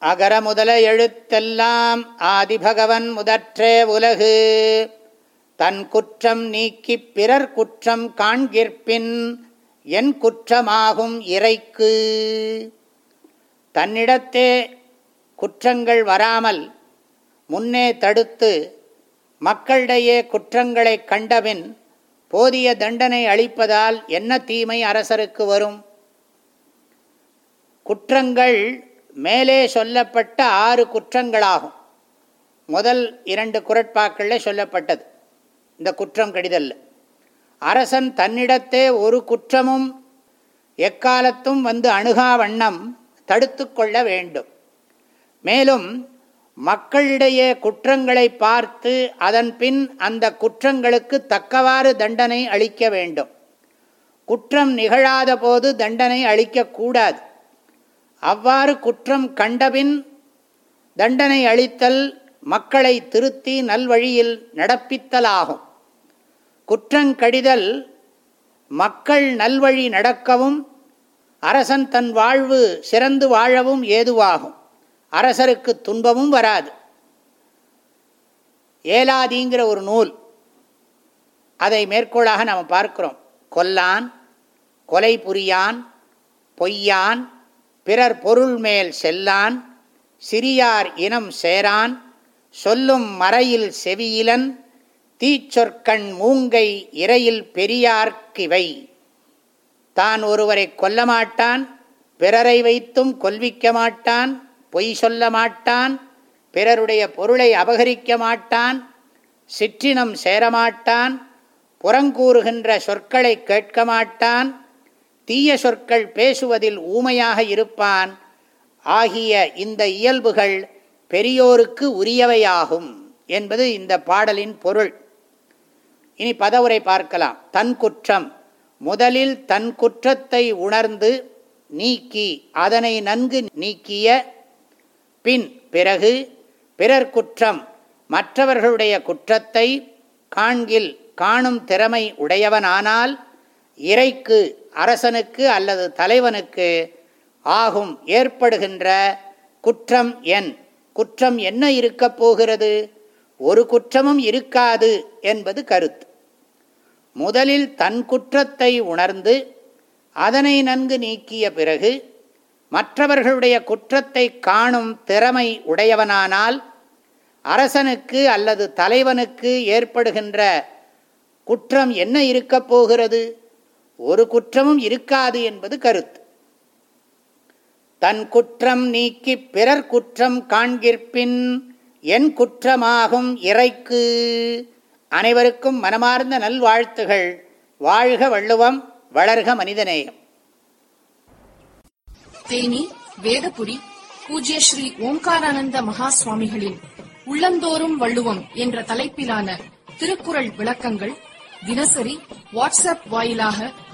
அகர முதல எழுத்தெல்லாம் ஆதிபகவன் முதற்றே உலகு. தன் குற்றம் நீக்கிப் பிறர் குற்றம் காண்கிற்பின் என் குற்றமாகும் இறைக்கு. தன்னிடத்தே குற்றங்கள் வராமல் முன்னே தடுத்து மக்களிடையே குற்றங்களை கண்டபின் போதிய தண்டனை அளிப்பதால் என்ன தீமை அரசருக்கு வரும்? குற்றங்கள் மேலே சொல்லப்பட்ட ஆறு குற்றங்களாகும். முதல் இரண்டு குரட்பாக்களில் சொல்லப்பட்டது. இந்த குற்றம் கடிதல்ல அரசன் தன்னிடத்தே ஒரு குற்றமும் எக்காலத்தும் வந்து அணுகா வண்ணம் தடுத்து கொள்ள வேண்டும். மேலும் மக்களிடையே குற்றங்களை பார்த்து அதன் பின் அந்த குற்றங்களுக்கு தக்கவாறு தண்டனை அளிக்க வேண்டும். குற்றம் நிகழாத போது தண்டனை அளிக்கக்கூடாது அவ்வாறு குற்றம் கண்டபின் தண்டனை அளித்தல் மக்களை திருத்தி நல்வழியில் நடப்பித்தலாகும். குற்றங்கடிதல் மக்கள் நல்வழி நடக்கவும் அரசன் தன் வாழ்வு சிறந்து வாழவும் ஏதுவாகும். அரசருக்கு துன்பமும் வராது. ஏலாதிங்கிற ஒரு நூல். அதை மேற்கோளாக நாம் பார்க்கிறோம். கொல்லான் கொலை புரியான் பொய்யான் பிறர் பொருள் மேல் செல்லான் சிறியார் இனம் சேரான் சொல்லும் மறையில் செவியிலன் தீச்சொற்கண் மூங்கை இறையில் பெரியார்க்கிவை. தான் ஒருவரை கொல்ல மாட்டான் பிறரை வைத்தும் கொல்விக்க மாட்டான் பொய் சொல்ல மாட்டான் பிறருடைய பொருளை அபகரிக்க மாட்டான் சிற்றினம் சேரமாட்டான் புறங்கூறுகின்ற சொற்களை கேட்க மாட்டான் தீய சொற்கள் பேசுவதில் ஊமையாக இருப்பான். ஆகிய இந்த இயல்புகள் பெரியோருக்கு உரியவையாகும் என்பது இந்த பாடலின் பொருள். இனி பதவுரை பார்க்கலாம். தன் குற்றம். முதலில் தன் குற்றத்தை உணர்ந்து நீக்கி அதனை நன்கு நீக்கிய பின் பிறகு பிறர் குற்றம் மற்றவர்களுடைய குற்றத்தை காண்கில் காணும் திறமை உடையவனானால் இறைக்கு அரசனுக்கு அல்லது தலைவனுக்கு ஆகும் ஏற்படுகின்ற குற்றம் என். குற்றம் என்ன இருக்கப் போகிறது? ஒரு குற்றமும் இருக்காது என்பது கருத்து. முதலில் தன் குற்றத்தை உணர்ந்து அதனை நன்கு நீக்கிய பிறகு மற்றவர்களுடைய குற்றத்தை காணும் திறமை உடையவனானால் அரசனுக்கு அல்லது தலைவனுக்கு ஏற்படுகின்ற குற்றம் என்ன இருக்கப் போகிறது? ஒரு குற்றமும் இருக்காது என்பது கருத்து. தன் குற்றம் நீக்கி பிறர் குற்றம் காண்கிற்பின் என் குற்றமாகும் இறைக்கு. அனைவருக்கும் மனமார்ந்த நல்வாழ்த்துகள். வாழ்க வள்ளுவம் வளர்க மனிதநேயம். தேனி வேதபுரி பூஜ்ய ஸ்ரீ ஓம்காரானந்த மகா சுவாமிகளின் உள்ளந்தோறும் வள்ளுவம் என்ற தலைப்பிலான திருக்குறள் விளக்கங்கள் தினசரி வாட்ஸ்அப் வாயிலாக